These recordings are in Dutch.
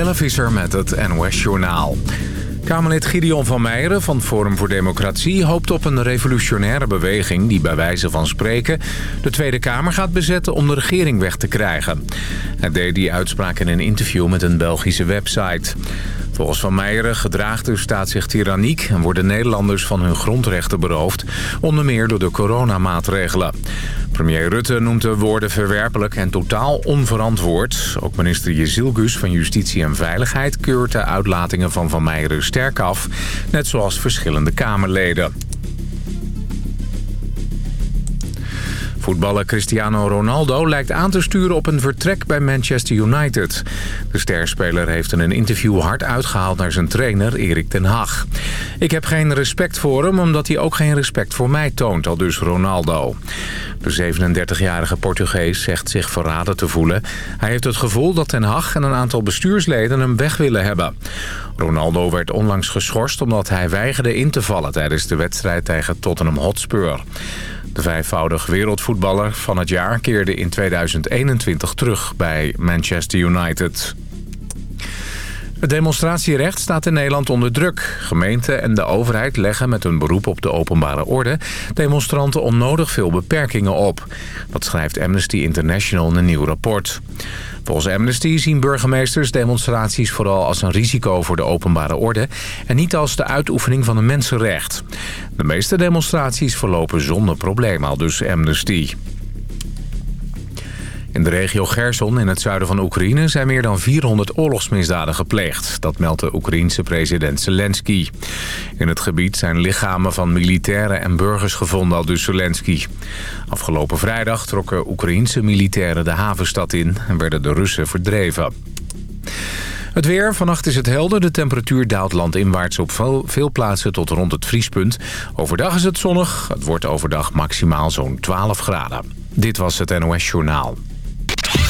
Jelle met het NOS-journaal. Kamerlid Gideon van Meijeren van Forum voor Democratie... hoopt op een revolutionaire beweging die bij wijze van spreken... de Tweede Kamer gaat bezetten om de regering weg te krijgen. Hij deed die uitspraak in een interview met een Belgische website. Volgens Van Meijeren gedraagt de staat zich tyranniek... en worden Nederlanders van hun grondrechten beroofd... onder meer door de coronamaatregelen. Premier Rutte noemt de woorden verwerpelijk en totaal onverantwoord. Ook minister Jezilgus van Justitie en Veiligheid... keurt de uitlatingen van Van Meijeren sterk af... net zoals verschillende Kamerleden. Voetballer Cristiano Ronaldo lijkt aan te sturen op een vertrek bij Manchester United. De sterspeler heeft in een interview hard uitgehaald naar zijn trainer Erik ten Hag. Ik heb geen respect voor hem omdat hij ook geen respect voor mij toont, al dus Ronaldo. De 37-jarige Portugees zegt zich verraden te voelen. Hij heeft het gevoel dat ten Hag en een aantal bestuursleden hem weg willen hebben. Ronaldo werd onlangs geschorst omdat hij weigerde in te vallen tijdens de wedstrijd tegen Tottenham Hotspur. De vijfvoudig wereldvoetballer van het jaar keerde in 2021 terug bij Manchester United. Het demonstratierecht staat in Nederland onder druk. Gemeenten en de overheid leggen met een beroep op de openbare orde... demonstranten onnodig veel beperkingen op. Dat schrijft Amnesty International in een nieuw rapport. Volgens Amnesty zien burgemeesters demonstraties vooral als een risico voor de openbare orde... en niet als de uitoefening van een mensenrecht. De meeste demonstraties verlopen zonder probleem, al dus Amnesty. In de regio Gerson in het zuiden van Oekraïne zijn meer dan 400 oorlogsmisdaden gepleegd. Dat meldt de Oekraïense president Zelensky. In het gebied zijn lichamen van militairen en burgers gevonden, al dus Zelensky. Afgelopen vrijdag trokken Oekraïense militairen de havenstad in en werden de Russen verdreven. Het weer. Vannacht is het helder. De temperatuur daalt landinwaarts op veel plaatsen tot rond het vriespunt. Overdag is het zonnig. Het wordt overdag maximaal zo'n 12 graden. Dit was het NOS Journaal.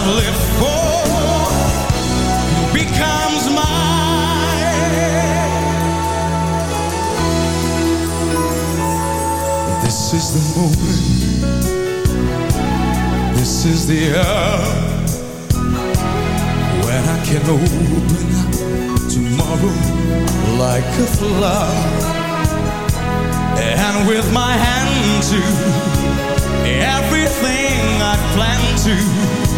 I've lived for becomes mine. This is the moment. This is the hour when I can open up tomorrow like a flower. And with my hand to everything I plan to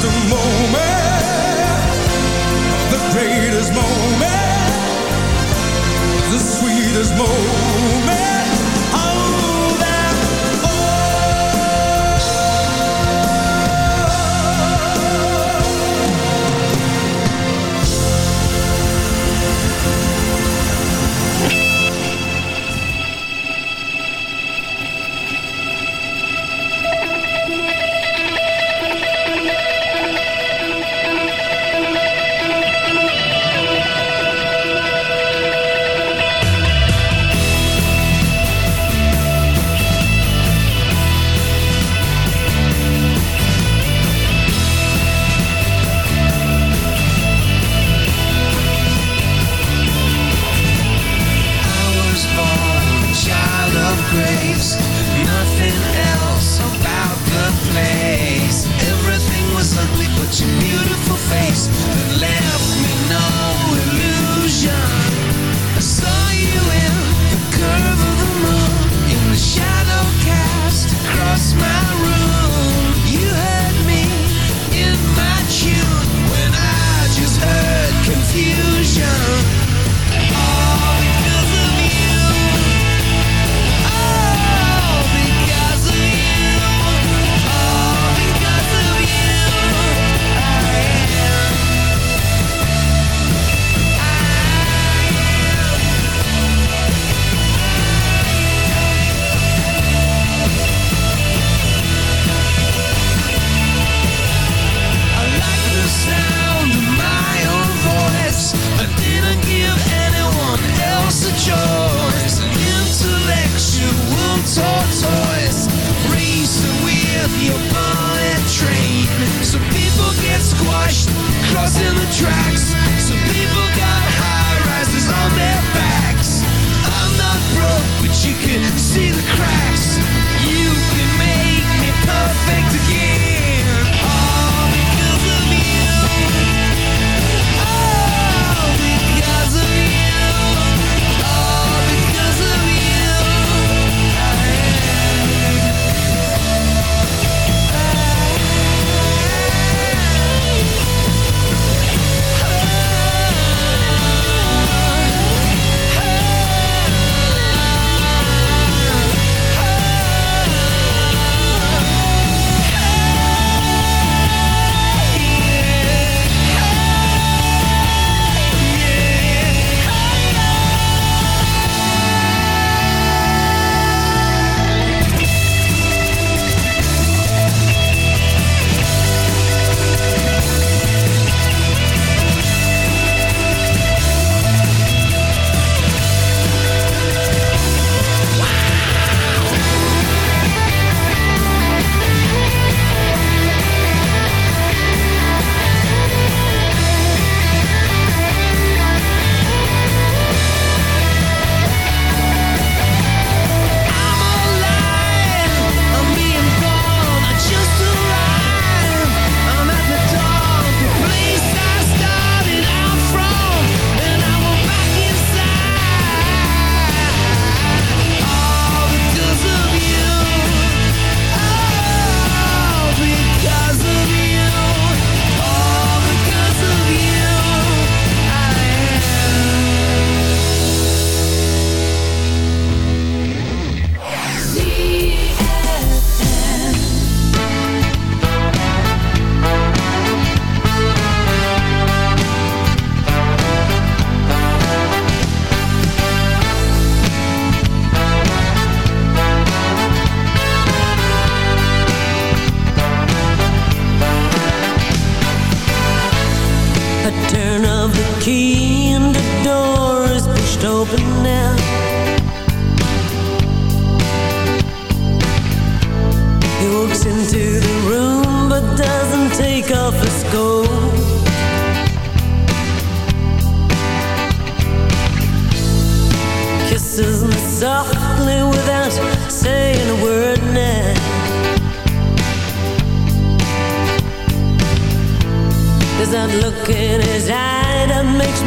The moment, the greatest moment, the sweetest moment.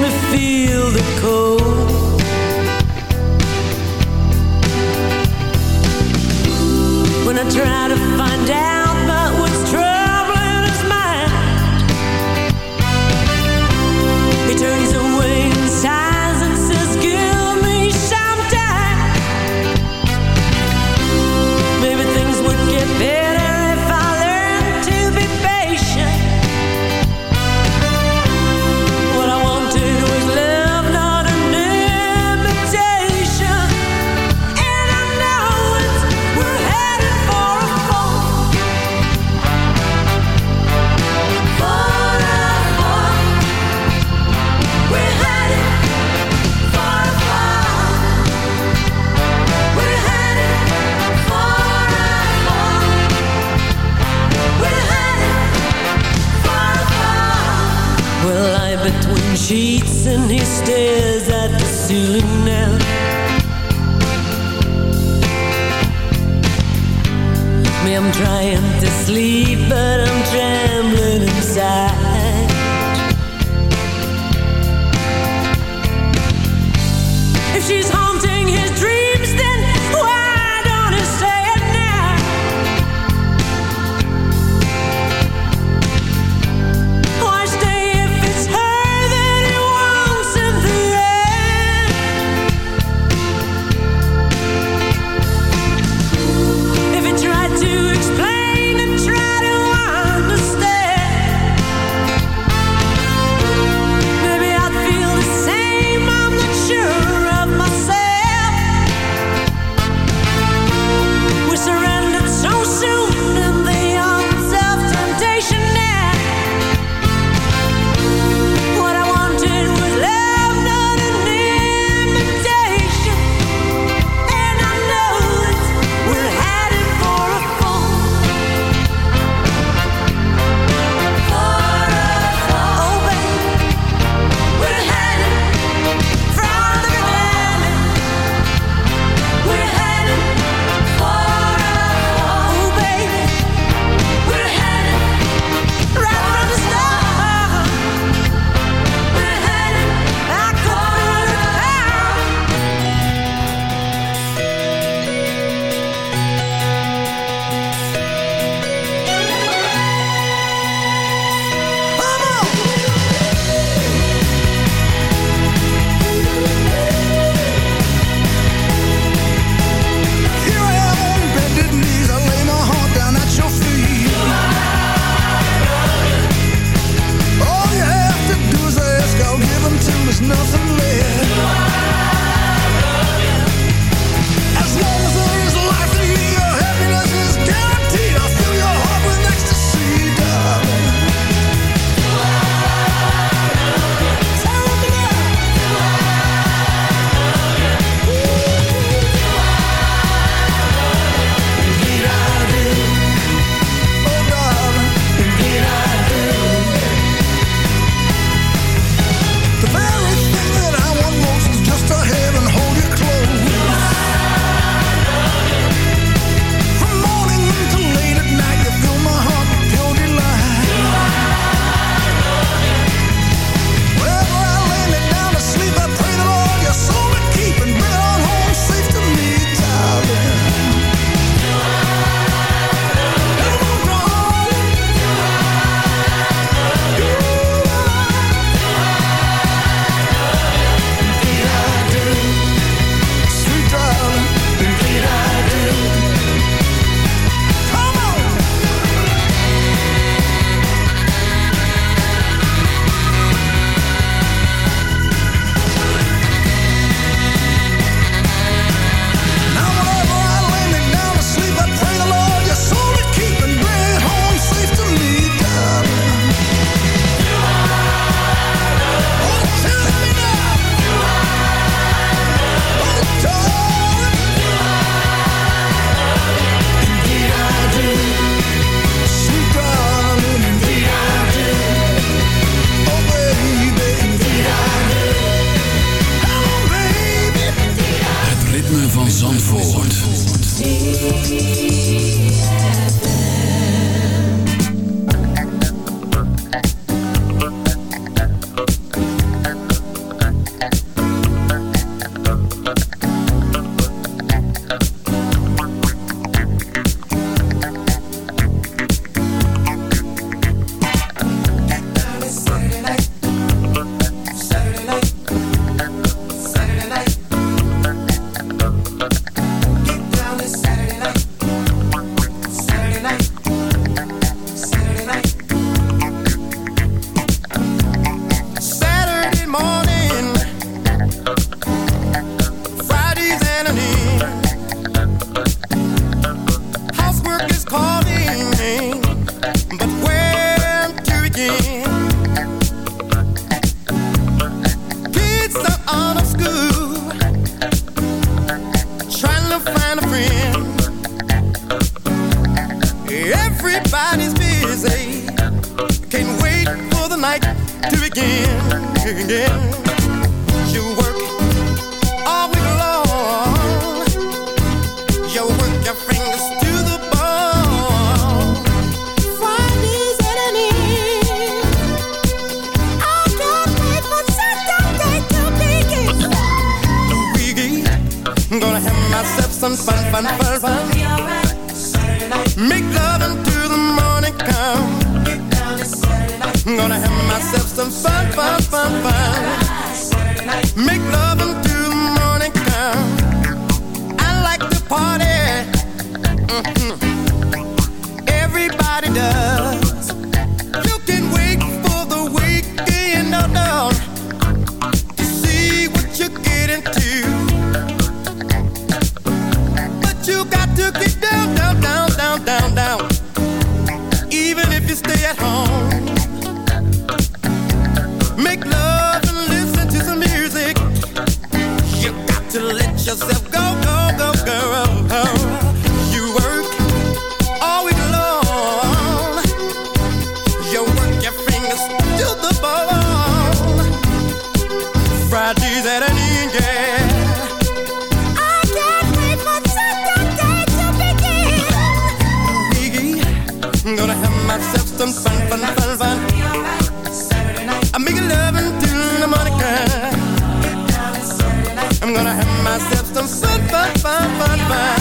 Me feel fun, fun, fun, I'm gonna have myself some fun, for fun for fun.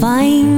find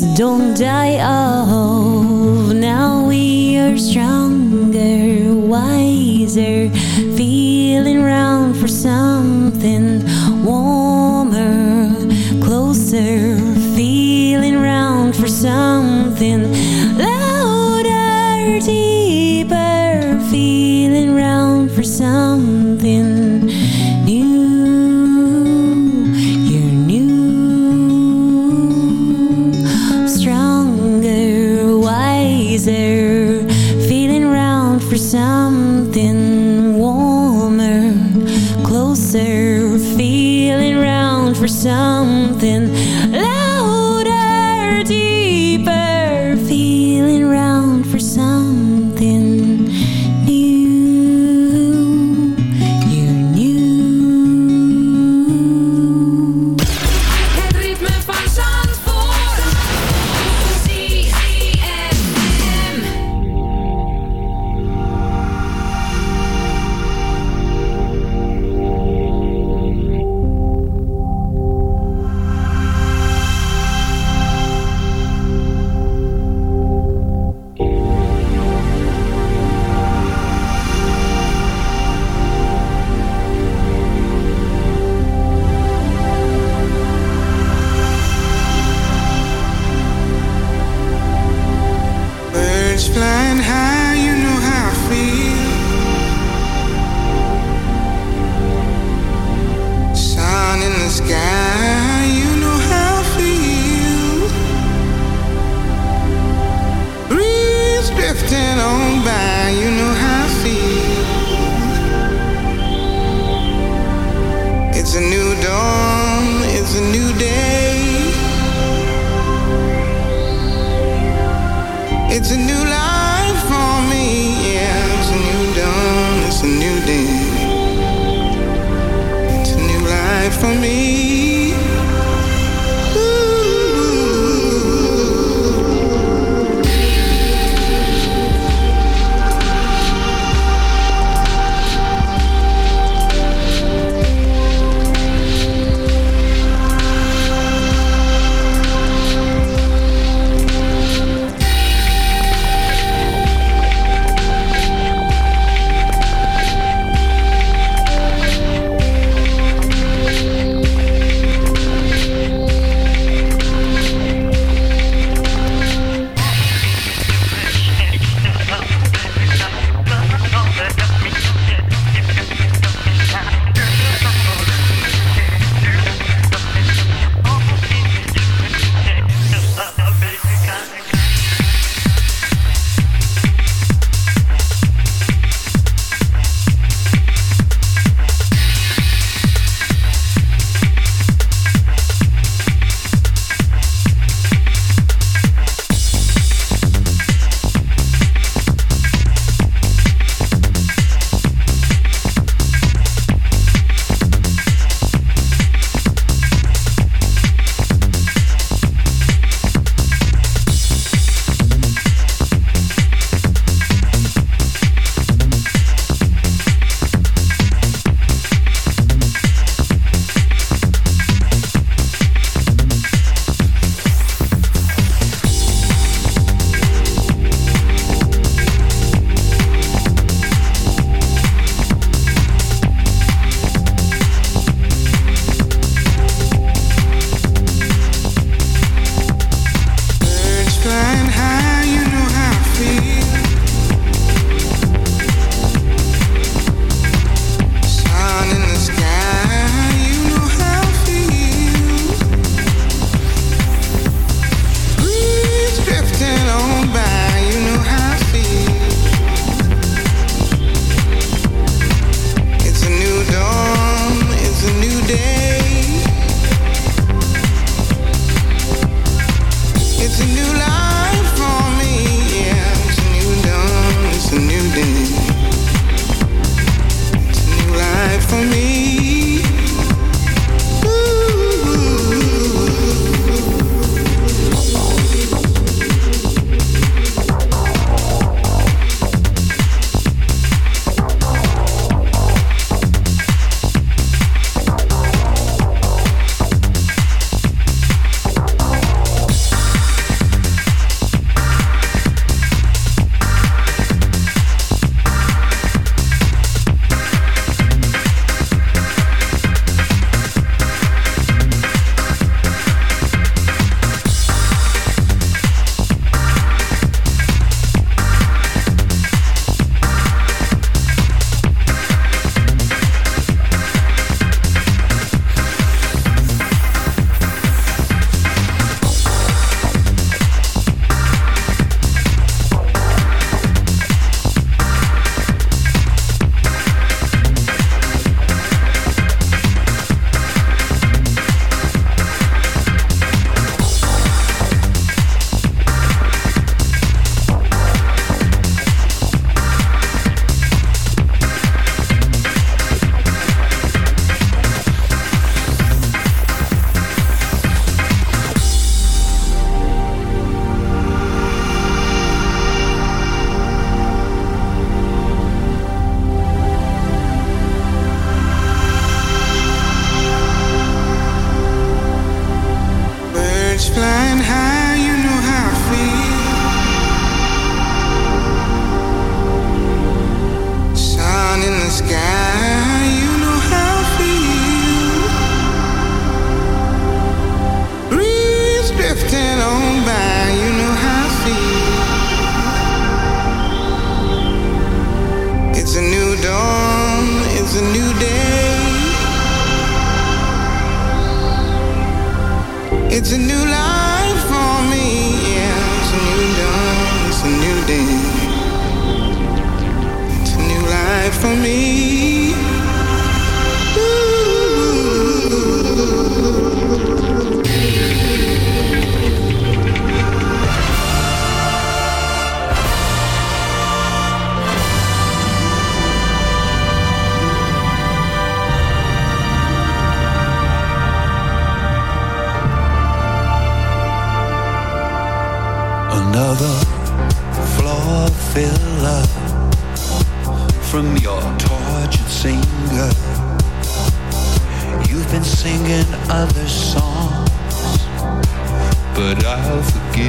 don't die off. Now we are stronger, wiser, feeling round for something warmer, closer, feeling round for something something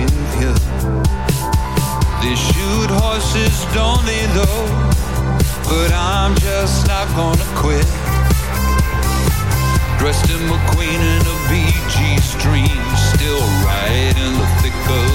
Cynthia. They shoot horses, don't they though? But I'm just not gonna quit. Dressed in McQueen and a BG stream, still right in the thick of